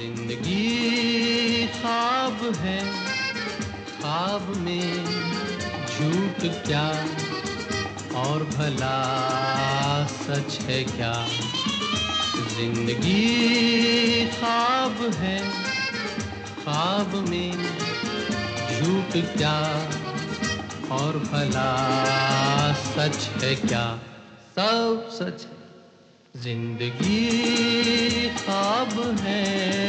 ज़िंदगी ख्वाब है ख्वाब में झूठ क्या? और भला सच है क्या? ज़िंदगी ख्वाब है ख्वाब में झूठ क्या? और भला सच है क्या? सब सच है। ज़िंदगी ख्वाब है।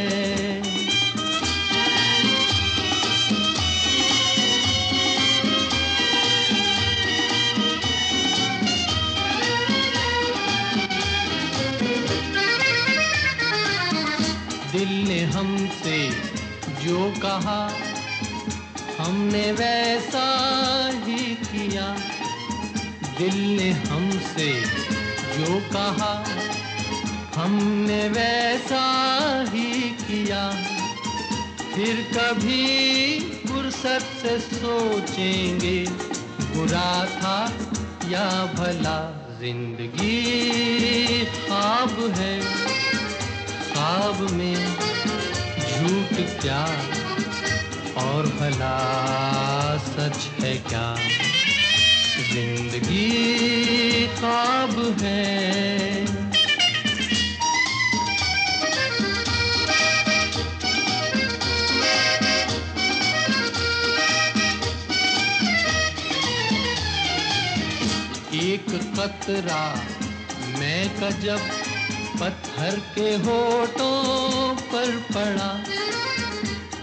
कहा, हमने वैसा ही किया। दिल ने हमसे जो कहा, हमने वैसा ही किया। फिर कभी फुर्सत से सोचेंगे, बुरा था या भला ज़िंदगी ख्वाब है। ख्वाब में झूठ क्या और भला सच है क्या? ज़िंदगी ख्वाब है। एक कतरा मैं का जब पत्थर के होठों पर पड़ा।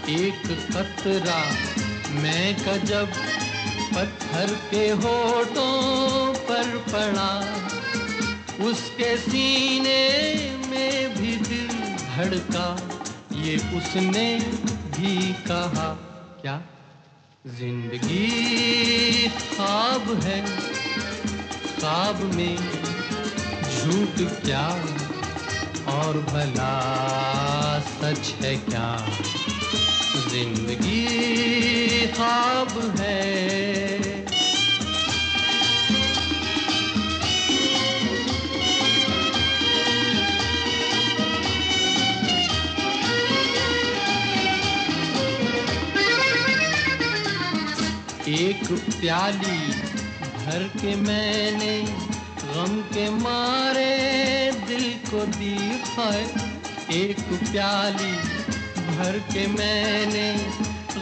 एक कतरा, मैं का जब पत्थर के होठों पर पड़ा। उसके सीने में भी दिल धड़का, ये उसने भी कहा। क्या? ज़िंदगी ख्वाब है ख्वाब में झूठ क्या? और भला सच है क्या? ज़िंदगी ख्वाब है। एक प्याली भर के मैंने गम के मारे दिल को दी है। एक प्याली भर के मैंने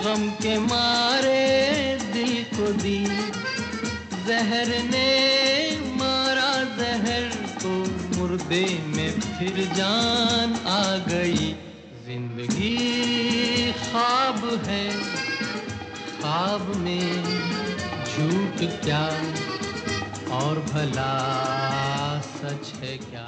गम के मारे दिल को दी। जहर ने मारा जहर को, मुर्दे में फिर जान आ गई। ज़िंदगी ख्वाब है, ख्वाब में झूठ क्या? और भला सच है क्या?